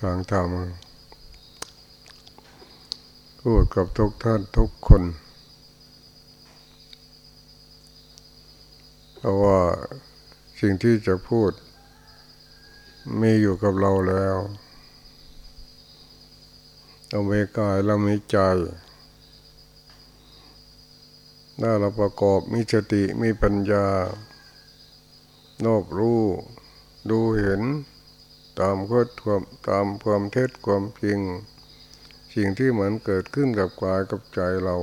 ฟังธรรมพูดกับทุกท่านทุกคน เพราะว่าสิ่งที่จะพูด มีอยู่กับเราแล้วเรามีกายเรามีใจถ้าเราประกอบมีสติมีปัญญา โนบรู้ ดูเห็น ตามก็ความตามความเท็จความจริง สิ่งที่เหมือนเกิดขึ้นกับกายกับใจเรา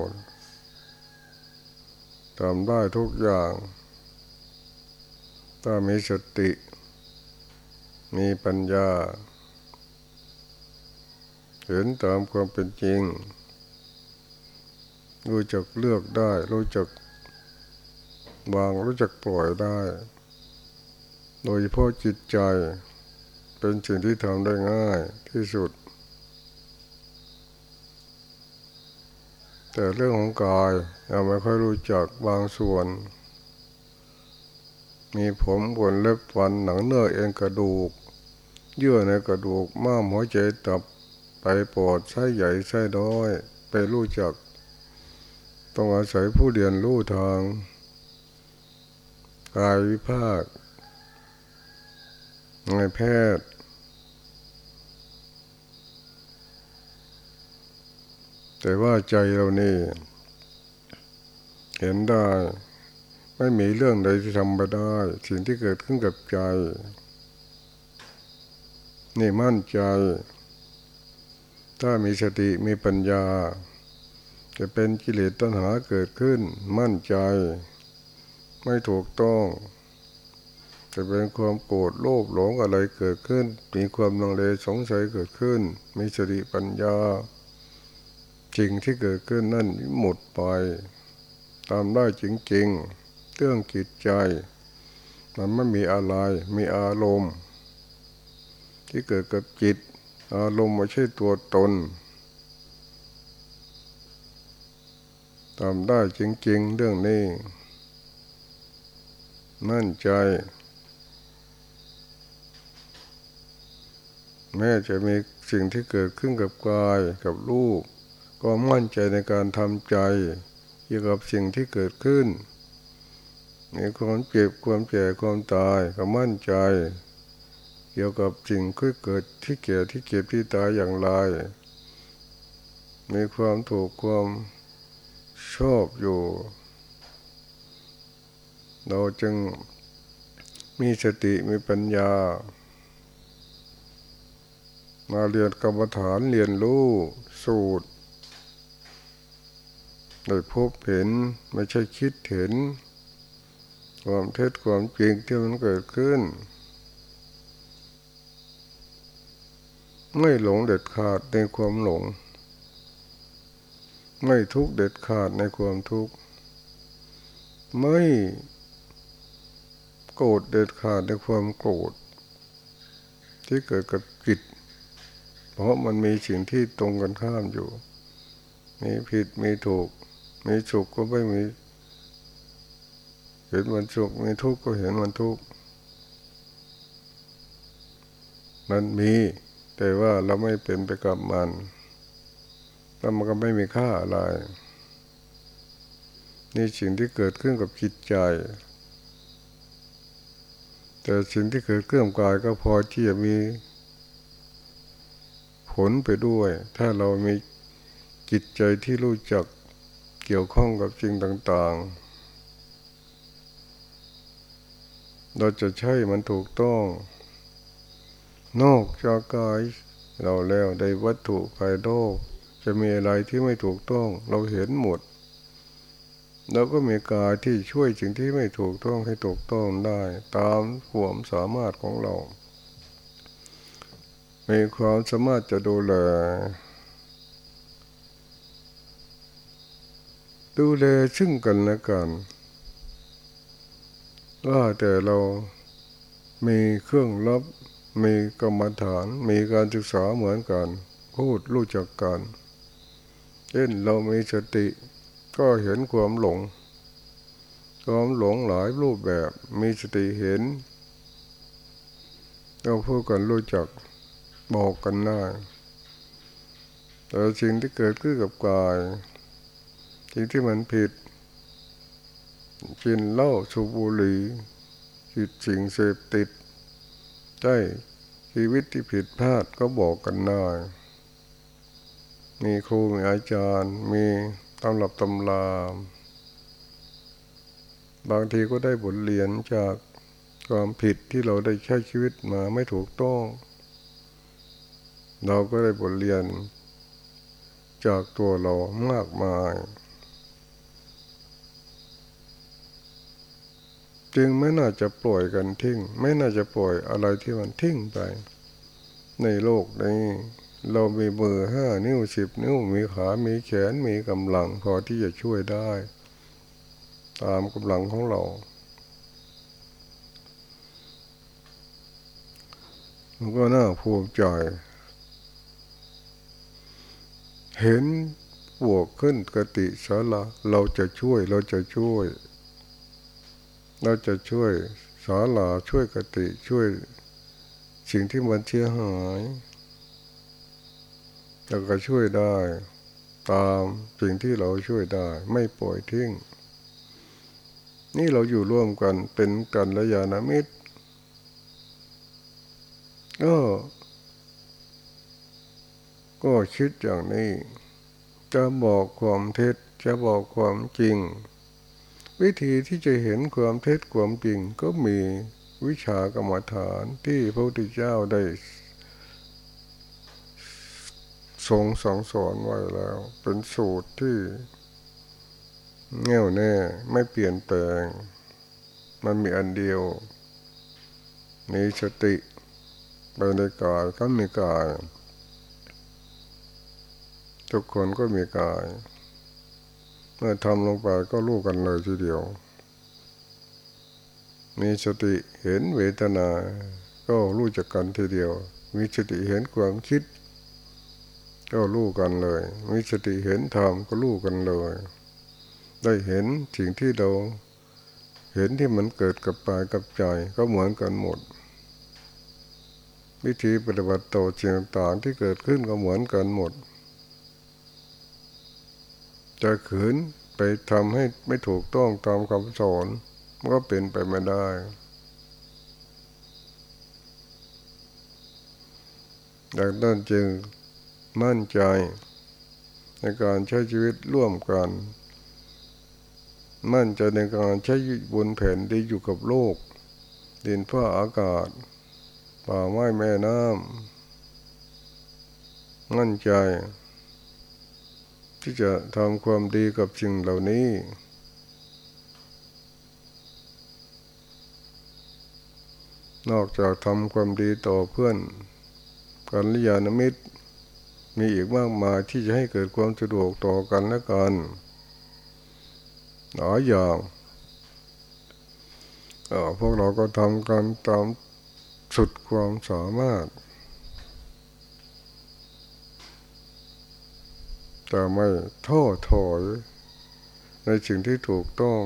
ทำได้ทุกอย่าง ถ้ามีสติ มีปัญญา เห็นตามความเป็นจริง รู้จักเลือกได้ รู้จักวาง รู้จักปล่อยได้ โดยเฉพาะจิตใจ เป็นสิ่งที่ทำได้ง่ายที่สุด แต่เรื่องของกายเราไม่ค่อยรู้จักบางส่วน มีผมขนเล็บฟันหนังเนื้อเอ็นกระดูก เยื่อในกระดูกม้ามหัวใจตับไปปอดไส้ใหญ่ไส้น้อย ไปรู้จัก ต้องอาศัยผู้เรียนรู้ทาง กายวิภาคในแพทย์ แต่ว่าใจเรานี่ เห็นได้ ไม่มีเรื่องใดที่ทำไม่ได้ สิ่งที่เกิดขึ้นกับใจ นี่มั่นใจ ถ้ามีสติมีปัญญา จะเป็นกิเลสตัณหาเกิดขึ้น มั่นใจ ไม่ถูกต้องจะเป็นความโกรธโลภหลงอะไรเกิดขึ้น มีความลังเลสงสัยเกิดขึ้น มีสติปัญญา จริงที่เกิดขึ้นนั่นหมดไป ตามได้จริงๆเรื่องจิตใจ มันไม่มีอะไร มีอารมณ์ ที่เกิดกับจิต อารมณ์ไม่ใช่ตัวตนทำได้จริง ๆ เรื่องนี้ มั่นใจ แม้จะมีสิ่งที่เกิดขึ้นกับกายกับรูป ก็มั่นใจในการทำใจเกี่ยวกับสิ่งที่เกิดขึ้นมีความเจ็บความแก่ความตายก็มั่นใจ เกี่ยวกับสิ่งที่เกิดที่เก่ที่เก็บที่ตายอย่างไร มีความถูกความชอบอยู่ เราจึงมีสติมีปัญญา มาเรียนกรรมฐานเรียนรู้สูตร โดยพบเห็นไม่ใช่คิดเห็น ความเท็จความจริงที่มันเกิดขึ้น ไม่หลงเด็ดขาดในความหลง ไม่ทุกเด็ดขาดในความทุกข์ไม่โกรธเด็ดขาดในความโกรธที่เกิดกับจิต เพราะมันมีสิ่งที่ตรงกันข้ามอยู่ มีผิดมีถูก มีสุขก็ไม่มี เห็นมันสุขมีทุกข์ก็เห็นมันทุกข์มันมี แต่ว่าเราไม่เป็นไปกับมันแล้วมันก็ไม่มีค่าอะไร นี่สิ่งที่เกิดขึ้นกับจิตใจ แต่สิ่งที่เกิดขึ้นกับกายก็พอที่จะมีผลไปด้วย ถ้าเรามีจิตใจที่รู้จัก เกี่ยวข้องกับสิ่งต่างๆ เราจะใช้มันถูกต้อง นอกจากกายเราแล้วในวัตถุภายนอกจะมีอะไรที่ไม่ถูกต้อง เราเห็นหมดเราก็มีกายที่ช่วยสิ่งที่ไม่ถูกต้องให้ถูกต้องได้ ตามความสามารถของเรา มีความสามารถจะดูแล ดูแลซึ่งกันและกันว่าแต่เรามีเครื่องรับมีกรรมฐาน มีการศึกษาเหมือนกัน พูดรู้จักกันเช่นเรามีสติก็เห็นความหลง ความหลงหลายรูปแบบมีสติเห็นเราพูดกันรู้จักบอกกันได้แต่สิ่งที่เกิดขึ้นกับกาย สิ่งที่มันผิด กินเหล้าสูบบุหรี่จิตสิ่งเสพติดได้ชีวิตที่ผิดพลาดก็บอกกันได้มีครูมีอาจารย์ มีตำรับตำราบางทีก็ได้บทเรียนจากความผิดที่เราได้ใช้ชีวิตมาไม่ถูกต้อง เราก็ได้บทเรียนจากตัวเรามากมาย จึงไม่น่าจะปล่อยกันทิ้ง ไม่น่าจะปล่อยอะไรที่มันทิ้งไป ในโลกนี้เรามีมือห้านิ้วสิบนิ้วมีขา มีแขน มีกำลังพอที่จะช่วยได้ ตามกำลังของเรามันก็น่าภูมิใจ เห็นบวกขึ้นกติสาระเราจะช่วยเราจะช่วย เราจะช่วยสาลาช่วยกติช่วยสิ่งที่มันเสียหายเราก็ช่วยได้ ตามสิ่งที่เราช่วยได้ ไม่ปล่อยทิ้ง นี่เราอยู่ร่วมกันเป็นกันระยาณมิตรก็ก็คิดอย่างนี้ จะบอกความเท็จจะบอกความจริง วิธีที่จะเห็นความเท็จความจริงก็มีวิชากรรมฐานที่พระพุทธเจ้าได้ทรงสองสอนไว้แล้ว เป็นสูตรที่แน่วแน่ไม่เปลี่ยนแปลง มันมีอันเดียวมีสติไปในกายก็มีกาย ทุกคนก็มีกาย เมื่อทำลงไปก็รู้กันเลยทีเดียว มีสติเห็นเวทนา ก็รู้จักกันทีเดียว มีสติเห็นความคิด ก็รู้กันเลย มีสติเห็นธรรมก็รู้กันเลย ได้เห็นสิ่งที่เราเห็นที่มันเกิดกับปายกับใจก็เหมือนกันหมด วิธีปฏิบัติต่อสิ่งต่างที่เกิดขึ้นก็เหมือนกันหมด จะขืนไปทำให้ไม่ถูกต้องตามคำสอนมันก็เป็นไปไม่ได้ ดังนั้นจึงมั่นใจในการใช้ชีวิตร่วมกัน มั่นใจในการใช้บนแผ่นที่อยู่กับโลก ดินฟ้าอากาศ ป่าไม้แม่น้ำมั่นใจ ที่จะทำความดีกับสิ่งเหล่านี้ นอกจากทำความดีต่อเพื่อนกันลิยานมิตร มีอีกมากมายที่จะให้เกิดความสะดวกต่อกันและกันหลายอย่างพวกเราก็ทำกันตามสุดความสามารถ แต่ไม่ท้อถอย ในสิ่งที่ถูกต้อง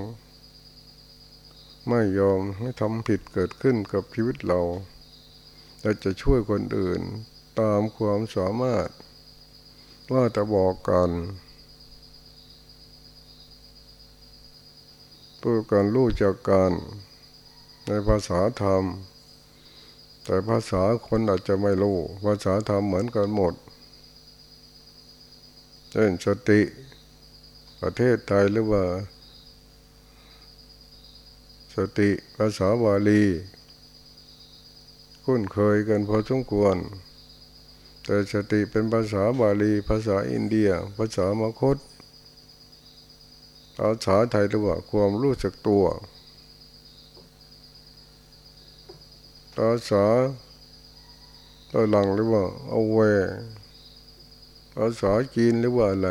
ไม่ยอมให้ทำผิดเกิดขึ้นกับชีวิตเราเราจะช่วยคนอื่นตามความสามารถ ว่าจะบอกกันเพื่อการรู้จักกันในภาษาธรรม แต่ภาษาคนอาจจะไม่รู้ ภาษาธรรมเหมือนกันหมด เช่นสติ ประเทศไทยหรือว่า สติภาษาบาลี คุ้นเคยกันพอสมควร แต่สติเป็นภาษาบาลี ภาษาอินเดีย ภาษามคตภาษาไทยเรียกว่าความรู้สึกตัวภาษาตหลังหรือว่าเอาเว ภาษาจีนหรือว่าอะไร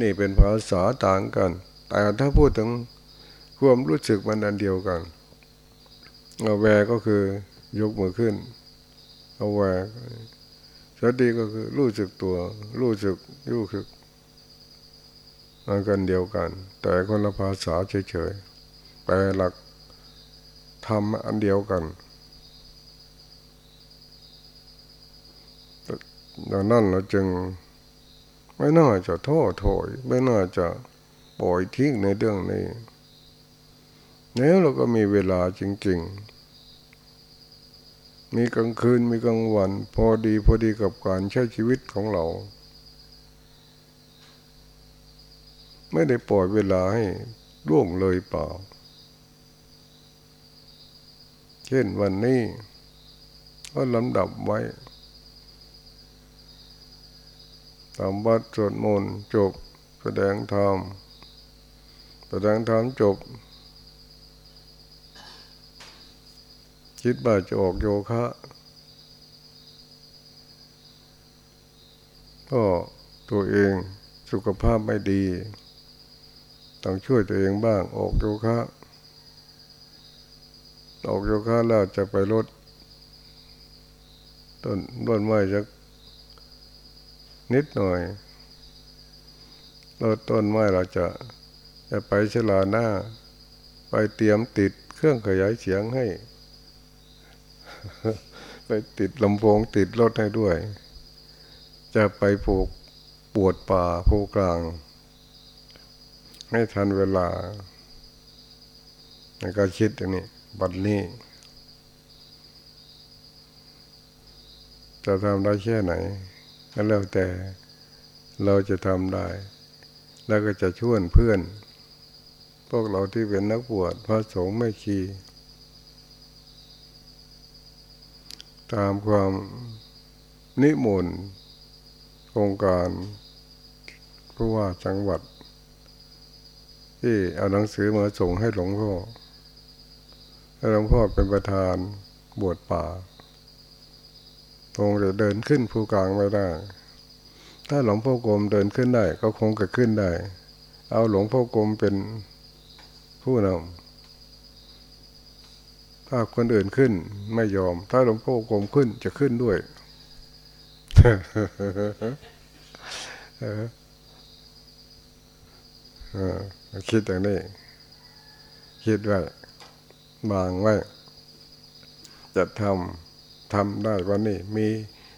นี่เป็นภาษาต่างกัน แต่ถ้าพูดถึงความรู้สึกมันอันเดียวกันเอาแวก็คือยกมือขึ้นเอาแวสติก็คือรู้สึกตัว รู้สึกรู้สึกมันกันเดียวกัน แต่คนละภาษาเฉยๆแปลหลักทำอันเดียวกัน ดังนั้นเราจึงไม่น่าจะท้อถอย ไม่น่าจะปล่อยทิ้งในเรื่องนี้ แล้วเราก็มีเวลาจริง ๆ มีกลางคืนมีกลางวัน พอดีพอดีกับการใช้ชีวิตของเรา ไม่ได้ปล่อยเวลาให้ล่วงเลยเปล่า เช่นวันนี้ก็ลำดับไว้ ทำบัตรสวดมนต์จบ แสดงธรรมแสดงธรรมจบ คิดบ่าจะออกโยคะก็ตัวเองสุขภาพไม่ดี ต้องช่วยตัวเองบ้างออกโยคะ ออกโยคะแล้วจะไปลดต้นต้นไม้จะ นิดหน่อยเรถต้นไม้เราจะจะไปฉลาหน้า ไปเตรียมติดเครื่องขยายเสียงให้ ไปติดลำโพงติดรถให้ด้วย จะไปผูกปวดป่าผูกกลาง ให้ทันเวลาในการคิดอย่างนี้ บัดนี้ จะทำได้แค่ไหน แล้วแต่เราจะทำได้ แล้วก็จะชวนเพื่อน พวกเราที่เป็นนักบวชพระสงฆ์ไม่ขีตามความนิมนต์โครงการผู้ว่าจังหวัด ที่เอาหนังสือมาส่งให้หลวงพ่อหลวงพ่อเป็นประธานบวชป่า คงจะเดินขึ้นภูกลางไม่ได้ ถ้าหลวงพ่อกรมเดินขึ้นได้ ก็คงจะขึ้นได้ เอาหลวงพ่อกรมเป็นผู้นำถ้าคนอื่นขึ้นไม่ยอม ถ้าหลวงพ่อกรมขึ้นจะขึ้นด้วยคิดอย่างนี้ คิดไว้บางไว้จะทำ ทำได้วันนี้มี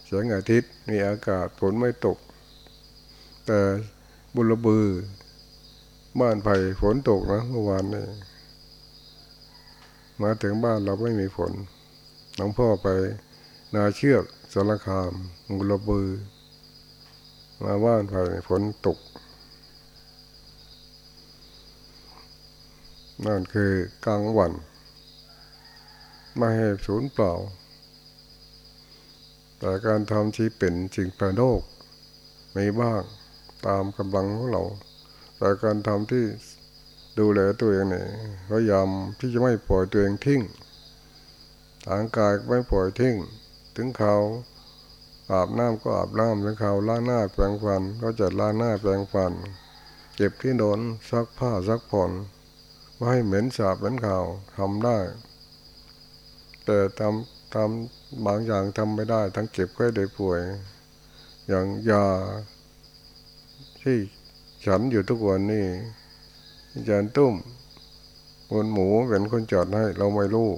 แสงอาทิตย์มีอากาศฝนไม่ตก แต่บุรบือ บ้านไผ่ฝนตกนะเมื่อวานนี้มาถึงบ้านเราไม่มีฝนหลวงพ่อไปนาเชือกสารคามบุรบือ มาบ้านไผ่ฝนตก นั่นคือกลางวัน ไม่ให้สูญเปล่า แต่การทำที่เป็นสิ่งปรโลกมีบ้างตามกำลังของเรา แต่การทำที่ดูแลตัวเองเนี่ยพยายามที่จะไม่ปล่อยตัวเองทิ้งทางกายไม่ปล่อยทิ้ง ถึงเขาอาบน้ำก็อาบน้ำถึงเขาล้างหน้าแปรงฟัน ก็จะล้างหน้าแปรงฟัน เก็บที่โดนซักผ้าซักผ่อนไม่ให้เหม็นสาบเหม็นข่าวทำได้ แต่ทำ ทำบางอย่างทำไม่ได้ ทั้งเจ็บไข้ได้ป่วย อย่างยาที่ฉันอยู่ทุกวันนี่อาจารย์ตุ้มคนหมูเป็นคนจัดให้ เราไม่รู้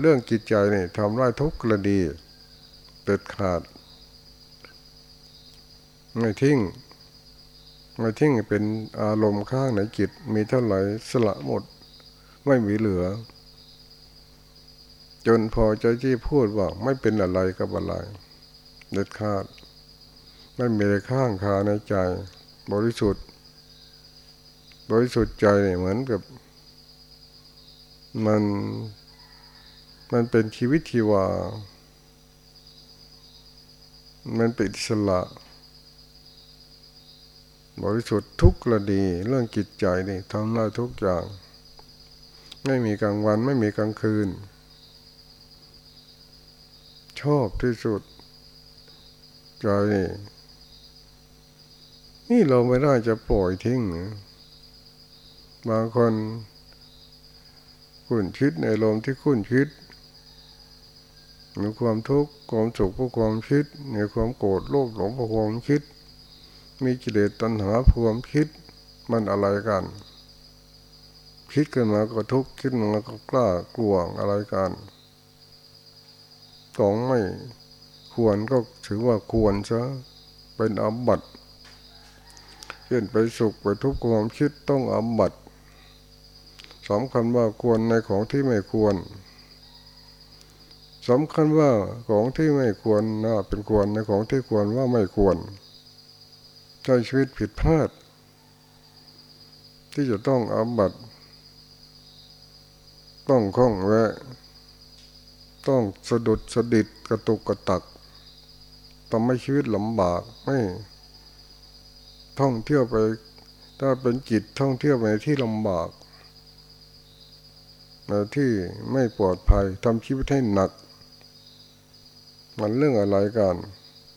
เรื่องจิตใจนี่ทำได้ทุกกรณีเด็ดขาด ไม่ทิ้ง ไม่ทิ้งเป็นอารมณ์ข้างในจิต มีเท่าไหร่สละหมด ไม่มีเหลือ จนพอใจที่พูดว่าไม่เป็นอะไรกับอะไรเด็ดขาด ไม่มีอะไรข้างคาในใจ บริสุทธิ์ บริสุทธิ์ใจเนี่ยเหมือนกับ มันมันเป็นชีวิตที่ว่า มันเป็นอิสระบริสุทธิ์ทุกระดีเรื่องจิตใจนี่ทำได้ทุกอย่าง ไม่มีกลางวันไม่มีกลางคืน ชอบที่สุด ใจนี่เราไม่ได้จะปล่อยทิ้ง บางคนคุ้นคิดในลมที่คุ้นคิดมีความทุกข์ความสุขเพราะความคิดมีความโกรธโลภหลงเพราะความคิด มีกิเลสตัณหาความคิดมันอะไรกันคคิดขึ้นมาก็ทุกข์คิดมาก็กล้ากลัวอะไรกัน ของไม่ควรก็ถือว่าควรซะเป็นอบัตเช่นไปสุขไปทุกข์ความคิดต้องอบัตสำคัญว่าควรในของที่ไม่ควรสำคัญว่าของที่ไม่ควรน่าเป็นควรในของที่ควรว่าไม่ควรใช้ชีวิตผิดพลาด ที่จะต้องอาบัตต้องคล้องแวะ ต้องสะดุดสะดิดกระตุกกระตักทำให้ชีวิตลำบากไม่ท่องเที่ยวไป ถ้าเป็นจิตท่องเที่ยวไปที่ลำบากที่ไม่ปลอดภัยทำชีวิตให้หนัก มันเรื่องอะไรกัน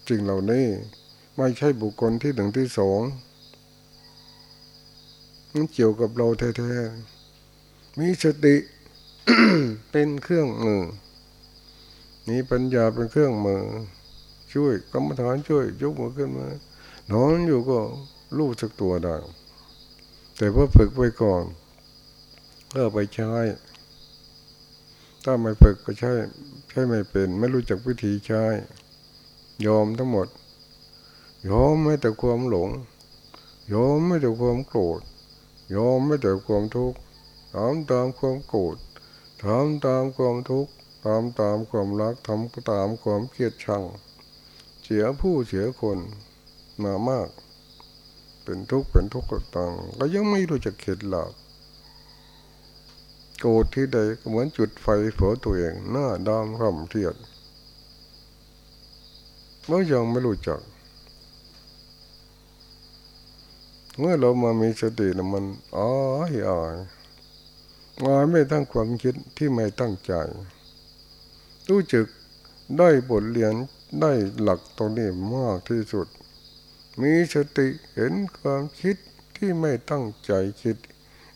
จริงเหล่านี้ไม่ใช่บุคคลที่หนึ่งที่สองมันเกี่ยวกับเราแท้ๆมีสติเป็นเครื่องมือ มีปัญญาเป็นเครื่องมือ ช่วยกรรมฐานช่วยยกมือขึ้นมานอนอยู่ก็รู้สักตัวได้แต่พอฝึกไว้ก่อนก็ไปใช้ ถ้าไม่ฝึกก็ใช่ใช่ไม่เป็น ไม่รู้จักวิธีใช้ ยอมทั้งหมด ยอมไม่แต่ความหลง ยอมไม่แต่ความโกรธ ยอมไม่แต่ความทุกข์ทำตามความโกรธทำตามความทุกข์ ทำตามความรักทำตามความเกลียดชัง เสียผู้เสียคนมามาก เป็นทุกข์เป็นทุกข์ต่างก็ยังไม่รู้จักเข็ดหลับโกรธที่ใดก็เหมือนจุดไฟเผาตัวเอง หน้าดำร่ำเทียดเมื่อยังไม่รู้จัก เมื่อเรามามีสติแล้วมันอ๋ออ๋อไม่ตั้งความคิดที่ไม่ตั้งใจ รู้จึกได้บทเรียนได้หลักตรงนี้มากที่สุด มีสติเห็นความคิดที่ไม่ตั้งใจคิด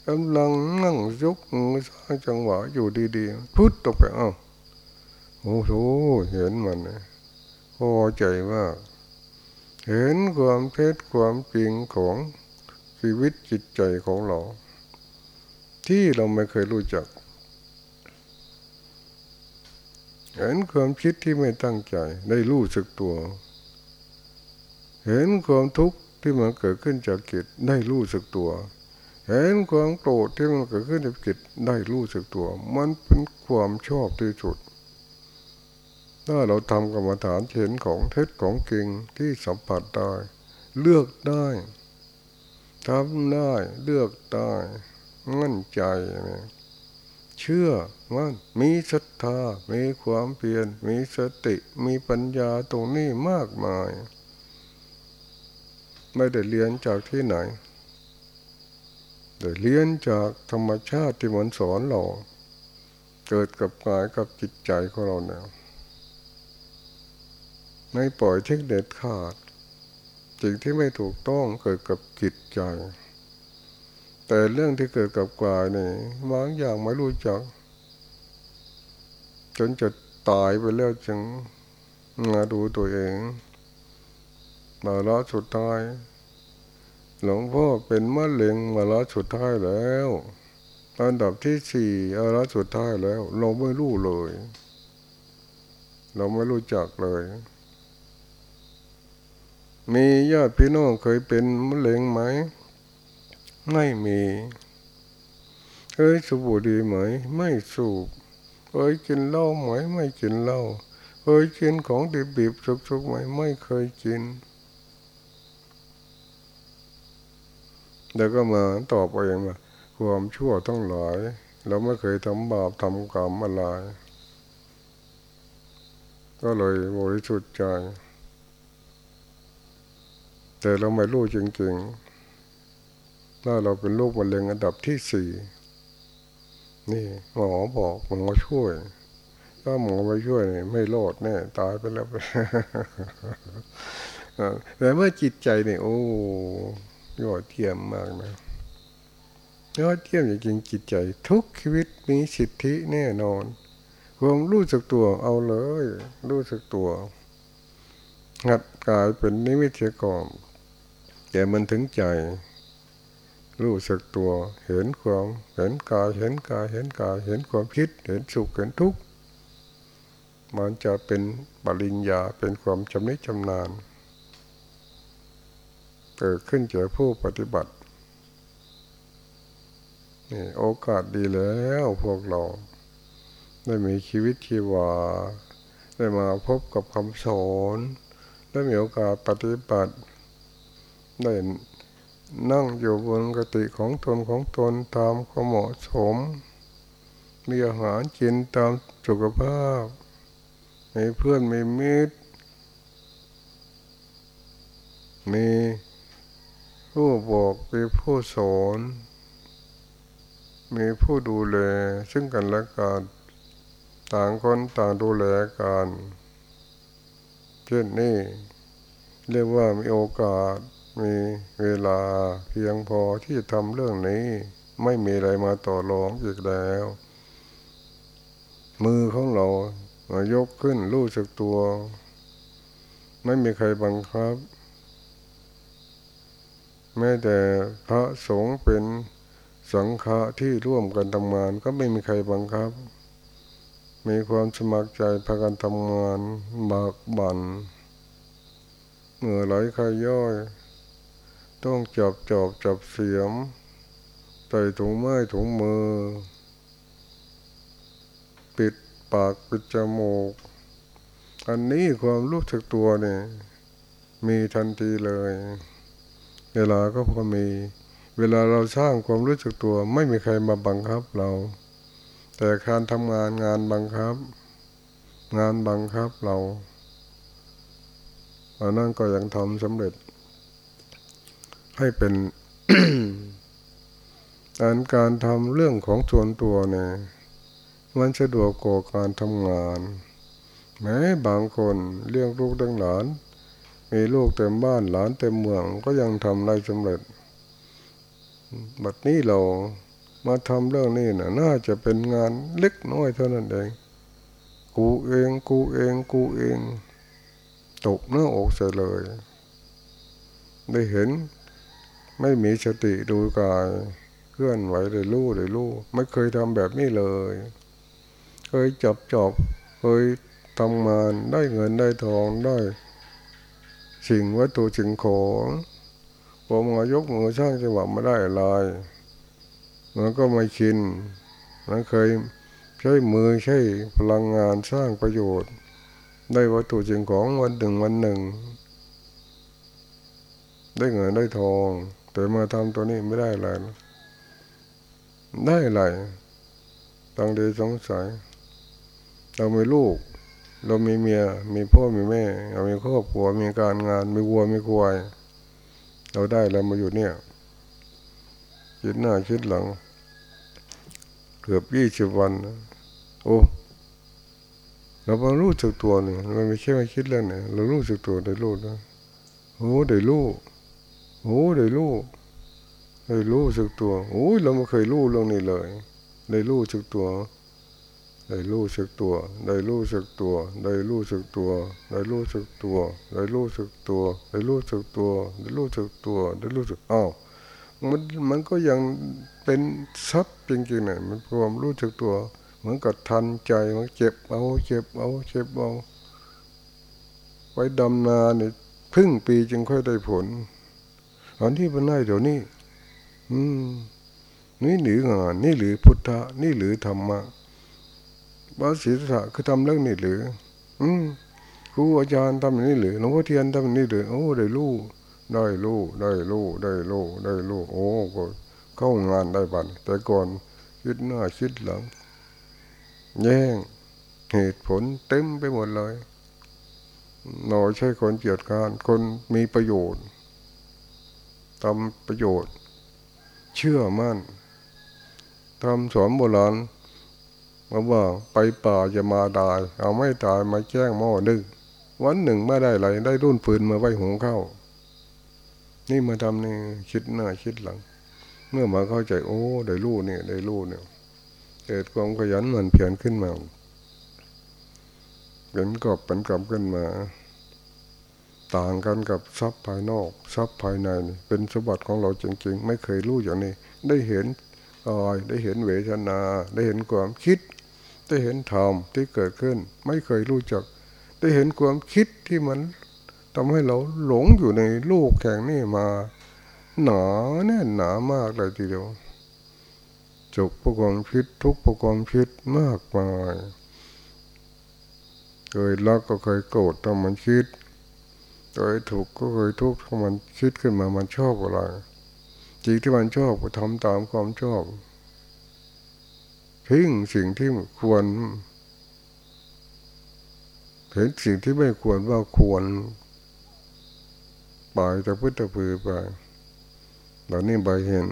กำลังนั่งยกมือสร้างจังหวะอยู่ดีๆพุทตกไปอ้าโอ้โหเห็นมันพอใจมาก เห็นความเท็จความจริงของชีวิตจิตใจของเรา ที่เราไม่เคยรู้จัก เห็นความคิดที่ไม่ตั้งใจ ได้รู้สึกตัว เห็นความทุกข์ที่มันเกิดขึ้นจากจิตได้รู้สึกตัว เห็นความโกรธที่มันเกิดขึ้นในจิตได้รู้สึกตัว มันเป็นความชอบที่สุด ถ้าเราทำกรรมฐานเห็นของเท็จของจริงที่สัมผัสได้ เลือกได้ทำได้เลือกได้มั่นใจ เชื่อ ว่ามีศรัทธา มีความเพียร มีสติ มีปัญญาตรงนี้มากมาย ไม่ได้เรียนจากที่ไหน แต่เรียนจากธรรมชาติที่มันสอนเรา เกิดกับกายกับจิตใจของเราเนี่ยไม่ปล่อยทิ้งเด็ดขาดสิ่งที่ไม่ถูกต้องเกิดกับจิตใจแต่เรื่องที่เกิดกับกายนี่บางอย่างไม่รู้จัก จนจะตายไปแล้วจึงมาดูตัวเองมาละสุดท้าย หลวงพ่อเป็นมะเร็งมาละสุดท้ายแล้วอันดับที่สี่อาละสุดท้ายแล้ว เราไม่รู้เลย เราไม่รู้จักเลย มีญาติพี่น้องเคยเป็นมะเร็งไหม ไม่มี เคยสูบบุหรี่ไหม ไม่สูบ เคยกินเหล้าไหมไม่กินเหล้าเคยกินของดิบๆสุกๆไหมไม่เคยกิน แล้วก็มาตอบเองว่าความชั่วต้องหลาย เราไม่เคยทำบาปทำกรรมอะไรก็เลยบริสุทธิ์ใจ แต่เราไม่รู้จริงๆถ้าเราเป็นโรคมะเร็งอันดับที่สี่ นี่หมอบอกหมอช่วย ถ้าหมอไม่ช่วยไม่รอดแน่ตายไปแล้วแต่เมื่อจิตใจเนี่ยโอ้ยอดเยี่ยมมากนะยอดเยี่ยมจริงจิตใจ ทุกชีวิตมีสิทธิแน่นอนความรู้สึกตัวเอาเลย รู้สึกตัวหัดกายเป็นนิมิตเสียก่อนแต่มันถึงใจ รู้สึกตัว เห็นความเห็นกายเห็นกายเห็นกายเห็นความคิด เห็นสุขเห็นทุกข์มันจะเป็นปริญญาเป็นความชำนิชำนาญเกิดขึ้นเจอผู้ปฏิบัตินี่โอกาสดีแล้วพวกเรา ได้มีชีวิตชีวา ได้มาพบกับคำสอนได้มีโอกาสปฏิบัติได้ นั่งอยู่บนกติของตนของตนตามความเหมาะสม มีอาหารกินตามสุขภาพ มีเพื่อนมีมิตร มีผู้บอกมีผู้สอนมีผู้ดูแลซึ่งกันและกันต่างคนต่างดูแลกันเช่นนี้เรียกว่ามีโอกาส มีเวลาเพียงพอที่จะทำเรื่องนี้ ไม่มีอะไรมาต่อรองอีกแล้ว มือของเรามายกขึ้นรู้สึกตัว ไม่มีใครบังคับ แม้แต่พระสงฆ์เป็นสังฆะที่ร่วมกันทำงาน ก็ไม่มีใครบังคับ มีความสมัครใจพากันทำงานบากบัน่นเหงื่อไหลคายย่อย ต้องจับจอบจับเสียมใส่ถุงไม้ถุงมือ ปิดปากปิดจมูก อันนี้ความรู้สึกตัวเนี่ย มีทันทีเลย เวลาก็พอมี เวลาเราสร้างความรู้สึกตัว ไม่มีใครมาบังคับเรา แต่การทำงานงานบังคับ งานบังคับเราอันนั้นก็ยังทำสำเร็จ ให้เป็นการการทำเรื่องของส่วนตัวเนี่ยมันสะดวกกว่าการทำงาน แม้บางคนเลี้ยงลูกดังหลาน มีลูกเต็มบ้านหลานเต็มเมืองก็ยังทำได้สำเร็จ บัดนี้เรามาทำเรื่องนี้นะน่าจะเป็นงานเล็กน้อยเท่านั้นเอง กูเอง กูเอง กูเอง ตกเนื้ออกใส่เลย ได้เห็น ไม่มีสติดูกายเคลื่อนไหวเลยรู้เลยรู้ไม่เคยทำแบบนี้เลย เคยจับจอบเคยทำงานได้เงินได้ทองได้ สิ่งวัตถุสิ่งของพอมยกมือสร้างจังหวะไม่ได้อะไรมันก็ไม่ชินมันเคยใช้มือใช้พลังงานสร้างประโยชน์ ได้วัตถุสิ่งของวันหนึ่งวันหนึ่ง ได้เงินได้ทอง แต่มาทำตัวนี้ไม่ได้อะไรได้อะไรตั้งเดสงสัย เรามีลูก เรามีเมีย มีพ่อ มีแม่ เรามีครอบครัว มีการงาน มีวัว มีควาย เราได้แล้วมาอยู่เนี่ย คิดหน้าคิดหลัง เกือบยี่สิบวัน โอ้เราพอรู้สึกตัวเนี่ยเราไม่ใช่ไม่คิดแล้วเนี่ยเรารู้สึกตัวได้รู้นะโอ้ได้รู้ โอ้ได้รู้ได้รู้สึกตัวโอ้ยเราไม่เคยรู้เรื่องนี้เลยได้รู้สึกตัวได้รู้สึกตัวได้รู้สึกตัวได้รู้สึกตัวได้รู้สึกตัวได้รู้สึกตัวได้รู้สึกตัวได้รู้สึกตัวได้รู้สึกอ้าวมันมันก็ยังเป็นทรัพย์จริงๆเนี่ยมันความรู้สึกตัวเหมือนกับทันใจมันเจ็บเอาเจ็บเอาเจ็บเอาไว้ดำนาเนี่ยพึ่งปีจึงค่อยได้ผล อันที่เป็นได้เดี๋ยวนี้ อืม นี่หรืองาน นี่หรือพุทธะ นี่หรือธรรมะว่าศีรษะคือทำเรื่องนี้หรือ อืมครูอาจารย์ทำอย่างนี้หรือหลวงพ่อเทียนทำอย่างนี้หรือโอ้ได้รู้ได้รู้ได้รู้ได้รู้ได้รู้โอ้ก็เข้างานได้บันแต่ก่อนคิดหน้าคิดหลัง แย่งเหตุผลเต็มไปหมดเลยเราใช่คนเกียรติการคนมีประโยชน์ ทำประโยชน์ เชื่อมั่นทำสอนโบราณมาว่าไปป่าจะมาตาย เอาไม่ตายมาแจ้งหม้อนึ่งวันหนึ่งไม่ได้อะไรได้รุ่นปืนมาไว้หุงข้าวนี่มาทำนี่คิดหน้าคิดหลัง เมื่อมาเข้าใจโอ้ได้รู้เนี่ยได้รู้เนี่ยเกิดความขยันหมั่นเพียรขึ้นมาเป็นกอบเป็นกำขึ้นมา ต่างกันกับทรัพย์ภายนอก ทรัพย์ภายในเป็นสมบัติของเราจริง ๆ ไม่เคยรู้อย่างนี้ ได้เห็นกายได้เห็นเวทนา ได้เห็นความคิด ได้เห็นธรรมที่เกิดขึ้น ไม่เคยรู้จัก ได้เห็นความคิดที่มันทำให้เราหลงอยู่ในโลกแข่งนี้มา หนาแน่นหนามากเลยทีเดียวจุกประกอบคิดทุกประกอบคิดมากมายเคยรักก็เคยโกรธทำมันคิด เคยถูกก็เคยทุกข์ทำมันคิดขึ้นมามันชอบอะไรจริงที่มันชอบก็ทำตามความชอบทิ้งสิ่งที่ควรเห็นสิ่งที่ไม่ควรว่าควรไปแต่พุทธพือไปตอนนี้ใบเห็น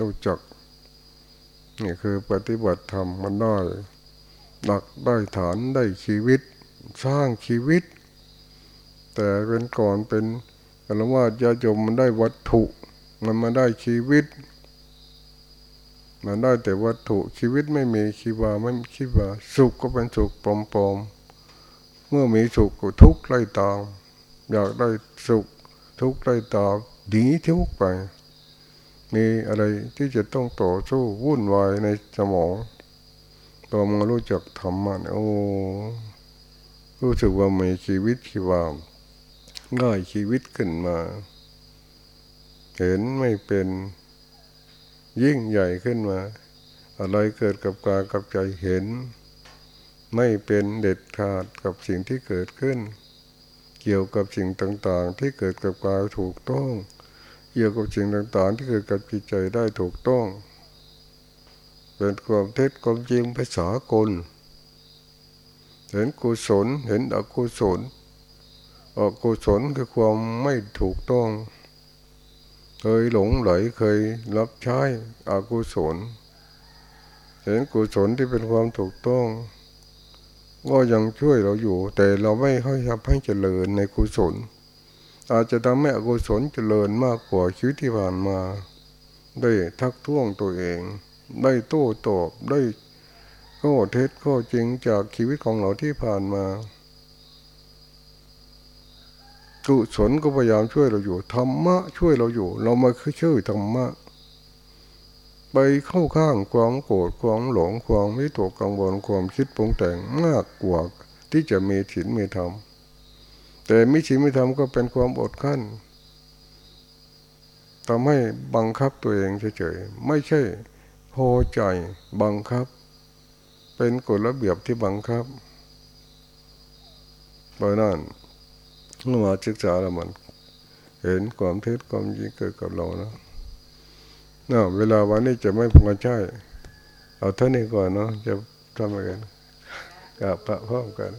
รู้จักนี่คือปฏิบัติธรรมมันได้หลักได้ฐานได้ชีวิต สร้างชีวิต แต่เป็นก่อนเป็นกรว่าญาโยมมันได้วัตถุ มันมาได้ชีวิต มันได้แต่วัตถุชีวิตไม่มีชีวาไม่ชีวาสุขก็เป็นสุขปลอมๆเมื่อมีสุขก็ทุกข์ไล่ตามอยากได้สุขทุกข์ไล่ตามดีทุกข์ไป มีอะไรที่จะต้องต่อสู้วุ่นวายในสมองตอมารู้จักธรรมะโอ้รู้สึกว่ามีชีวิตชีวาง่ายชีวิตขึ้นมา เห็นไม่เป็นยิ่งใหญ่ขึ้นมา อะไรเกิดกับกายกับใจเห็น ไม่เป็นเด็ดขาดกับสิ่งที่เกิดขึ้น เกี่ยวกับสิ่งต่างๆ ที่เกิดกับกายถูกต้อง เกี่ยวกับสิ่งต่างๆ ที่เกิดกับจิตใจได้ถูกต้อง เป็นความเท็จความจริงภาษากลเห็นกุศลเห็นอกุศล อกุศลคือความไม่ถูกต้อง เคยหลงไหลเคยรับใช้อกุศลเห็นกุศลที่เป็นความถูกต้อง ก็ยังช่วยเราอยู่ แต่เราไม่ค่อยทำให้เจริญในกุศล อาจจะทำให้อกุศลเจริญมากกว่าชีวิตที่ผ่านมา ได้ทักท้วงตัวเอง ได้โต้ตอบได้ข้อเท็จข้อจริงจากชีวิตของเราที่ผ่านมา กุศลก็พยายามช่วยเราอยู่ธรรมะช่วยเราอยู่ เรามาคือช่วยธรรมะไปเข้าข้างความโกรธความหลงความวิตกกังวลความคิดปรุงแต่งมากกว่าที่จะมีศีลมีธรรมแต่มิชิมิธรรมก็เป็นความอดขั้นทำให้บังคับตัวเองเฉยๆไม่ใช่พอใจบังคับ เป็นกฎระเบียบที่บังคับเพราะนั้น มาศึกษาแล้วมัน เห็นความเท็จความจริงเกิดกับเรานะเนาะเวลาวันนี้จะไม่พอใช่เอาเท่านี้ก่อนเนาะจะทำอะไรกันกับพระพร้อมกัน